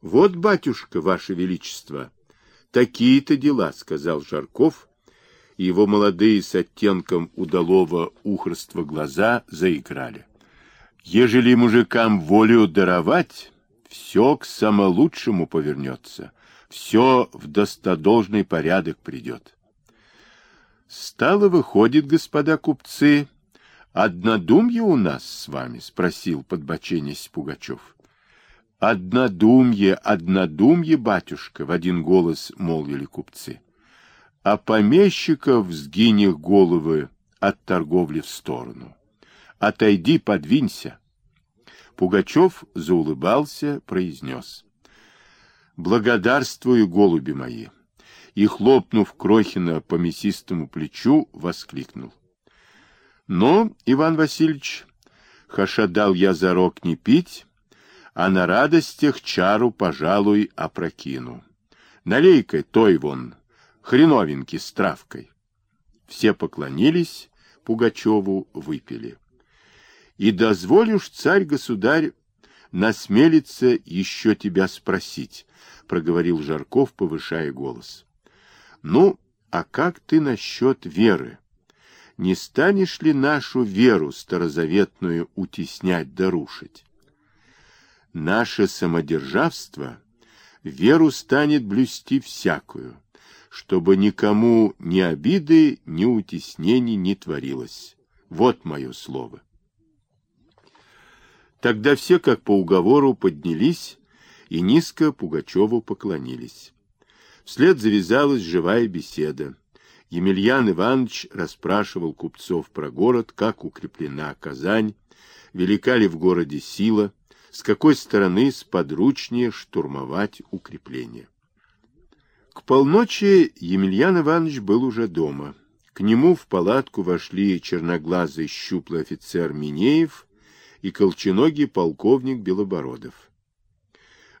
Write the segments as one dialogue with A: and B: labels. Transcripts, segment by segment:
A: — Вот, батюшка, ваше величество, такие-то дела, — сказал Жарков, его молодые с оттенком удалого ухорства глаза заиграли. — Ежели мужикам волю даровать, все к самолучшему повернется, все в достодолжный порядок придет. Стало выходит, господа купцы, однодумье у нас с вами, спросил подбоченясь Пугачев. Однодумье, однодумье, батюшка, в один голос молвили купцы. А помещиков сгинь головы от торговли в сторону. Отойди, подвинься. Пугачев заулыбался, произнес. Благодарствую, голуби мои и, хлопнув Крохина по мясистому плечу, воскликнул. — Ну, Иван Васильевич, хаша дал я за рог не пить, а на радостях чару, пожалуй, опрокину. Налей-ка той вон, хреновинки с травкой. Все поклонились, Пугачеву выпили. И дозволишь, царь-государь, насмелиться еще тебя спросить, проговорил Жарков, повышая голос. Ну, а как ты насчет веры? Не станешь ли нашу веру старозаветную утеснять да рушить? Наше самодержавство веру станет блюсти всякую, чтобы никому ни обиды, ни утеснений не творилось. Вот мое слово. Тогда все, как по уговору, поднялись и низко Пугачеву поклонились. Вслед завязалась живая беседа. Емельян Иванович расспрашивал купцов про город, как укреплена Казань, велика ли в городе сила, с какой стороны сподручнее штурмовать укрепление. К полночи Емельян Иванович был уже дома. К нему в палатку вошли черноглазый щуплый офицер Минеев и колченогий полковник Белобородов.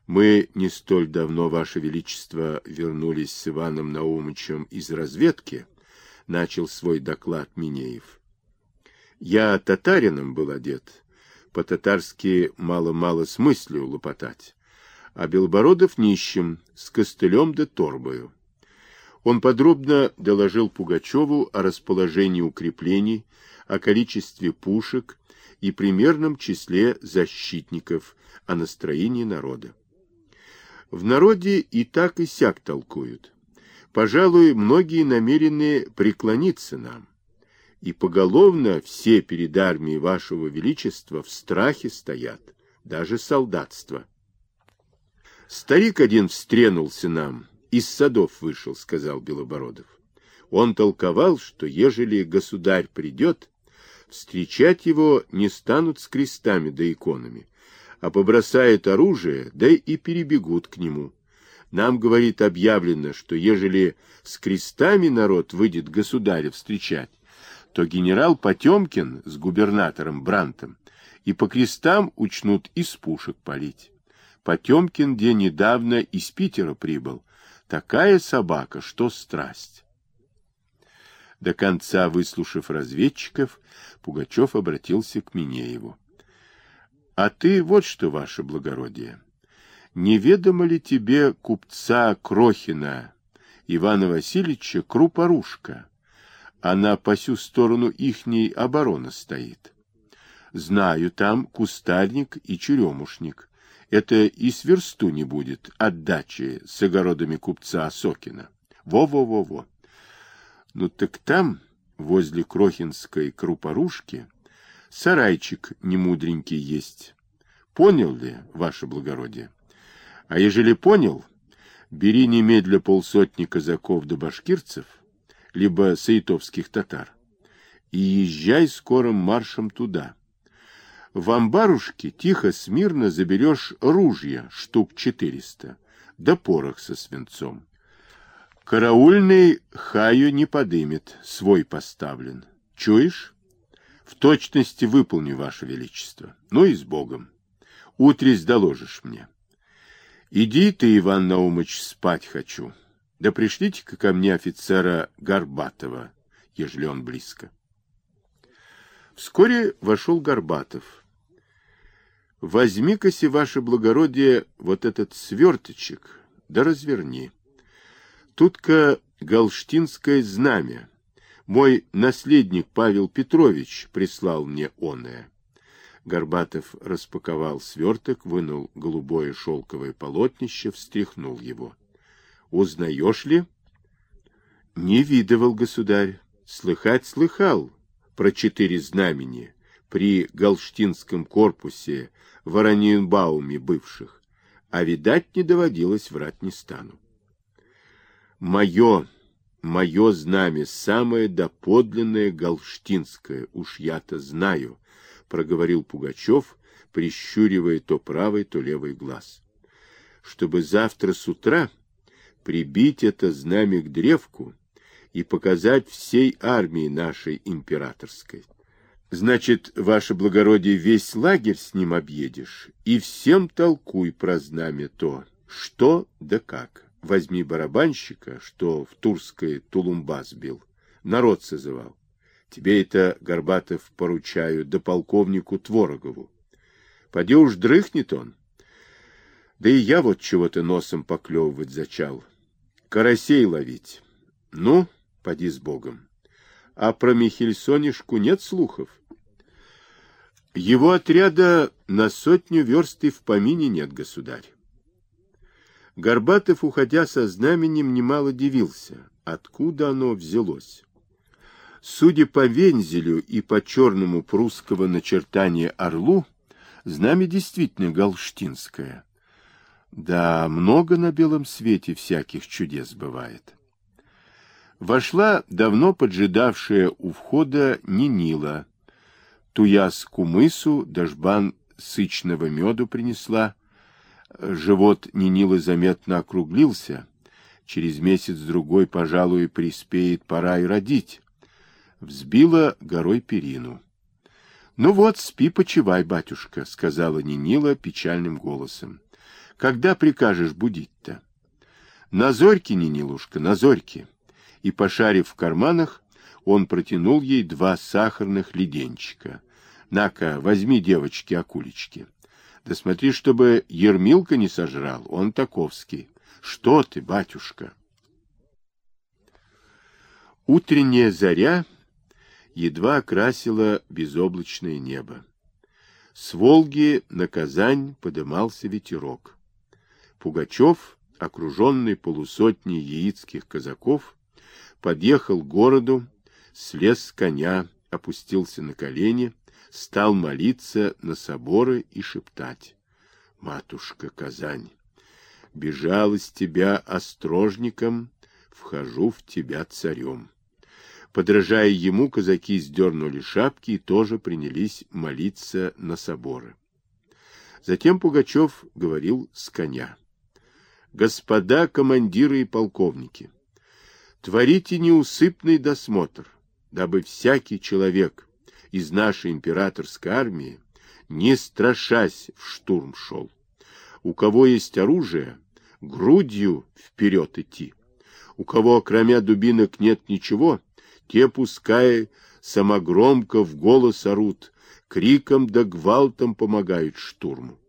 A: Мы не столь давно, Ваше Величество, вернулись с Иваном Наумычем из разведки, начал свой доклад Минеев. Я татарином был одет, по-татарски мало-мало смыслю лопотать, а Белобородов нищим, с костылем да торбою. Он подробно доложил Пугачеву о расположении укреплений, о количестве пушек и примерном числе защитников, о настроении народа. В народе и так и сяк толкуют. Пожалуй, многие намерены преклониться нам. И поголовно все перед армией вашего величества в страхе стоят, даже солдатство. Старик один встренулся нам, из садов вышел, сказал Белобородов. Он толковал, что ежели государь придет, встречать его не станут с крестами да иконами, а побросают оружие, да и перебегут к нему. Нам, говорит, объявлено, что ежели с крестами народ выйдет государя встречать, то генерал Потемкин с губернатором Брантом и по крестам учнут из пушек палить. Потемкин где недавно из Питера прибыл. Такая собака, что страсть. До конца выслушав разведчиков, Пугачев обратился к Минееву. А ты вот что, ваше благородие, неведомо ли тебе купца Крохина Ивана Васильевича Крупорушка? Она по сю сторону ихней обороны стоит. Знаю, там кустарник и черемушник. Это и сверсту не будет отдачи с огородами купца Сокина. Во-во-во-во. Ну так там, возле Крохинской Крупорушки, сарайчик немудренький есть. Понял ли, ваше благородие? А ежели понял, бери немедля полсотни казаков до башкирцев, либо саитовских татар, и езжай скорым маршем туда. В амбарушке тихо, смирно заберешь ружья штук четыреста, да порох со свинцом. Караульный хаю не подымет, свой поставлен. Чуешь? В точности выполню, Ваше Величество. Ну и с Богом. Утрись доложишь мне. Иди ты, Иван Наумыч, спать хочу. Да пришлите-ка ко мне офицера Горбатова, ежели он близко. Вскоре вошел Горбатов. Возьми-ка, ваше благородие, вот этот сверточек, да разверни. Тут-ка галштинское знамя. Мой наследник Павел Петрович прислал мне оное. Горбатов распаковал сверток, вынул голубое шелковое полотнище, встряхнул его. — Узнаешь ли? — Не видывал, государь. Слыхать слыхал про четыре знамени при Галштинском корпусе в Ораниенбауме бывших, а видать не доводилось, врать не стану. Мое, мое знамя самое доподлинное галштинское, уж я-то знаю, проговорил Пугачев, прищуривая то правый, то левый глаз. Чтобы завтра с утра прибить это знамя к древку и показать всей армии нашей императорской. Значит, ваше благородие, весь лагерь с ним объедешь, и всем толкуй про знамя то, что да как. Возьми барабанщика, что в Турской Тулумба сбил, народ созывал. Тебе это, Горбатов, поручаю, да полковнику Творогову. Поди уж дрыхнет он. Да и я вот чего-то носом поклевывать зачал. Карасей ловить. Ну, поди с Богом. А про Михельсонишку нет слухов? Его отряда на сотню верст и в помине нет, государь. Горбатов, уходя со знаменем, немало дивился, откуда оно взялось. Судя по вензелю и по черному прусского начертания орлу, знамя действительно галштинское. Да, много на белом свете всяких чудес бывает. Вошла давно поджидавшая у входа Нинила, туяс кумысу, дожбан сычного меду принесла. Живот Нинилы заметно округлился. Через месяц-другой, пожалуй, приспеет пора и родить. Взбила горой перину. — Ну вот, спи, почивай, батюшка, — сказала Нинила печальным голосом. — Когда прикажешь будить-то? — На зорьке, Нинилушка, на зорьке. И, пошарив в карманах, он протянул ей два сахарных леденчика. На-ка, возьми, девочки, акулечки. Да смотри, чтобы Ермилка не сожрал, он таковский. Что ты, батюшка? Утренняя заря едва окрасила безоблачное небо. С Волги на Казань подымался ветерок. Пугачев, окруженный полусотней яицких казаков, подъехал к городу, слез с коня, опустился на колени, стал молиться на соборы и шептать. «Матушка Казань, бежал из тебя острожником, вхожу в тебя царем». Подражая ему, казаки сдернули шапки и тоже принялись молиться на соборы. Затем Пугачев говорил с коня. «Господа командиры и полковники, творите неусыпный досмотр, дабы всякий человек из нашей императорской армии, не страшась, в штурм шел. У кого есть оружие, грудью вперед идти. У кого, кроме дубинок, нет ничего, те пускай самогромко в голос орут, криком да гвалтом помогают штурму.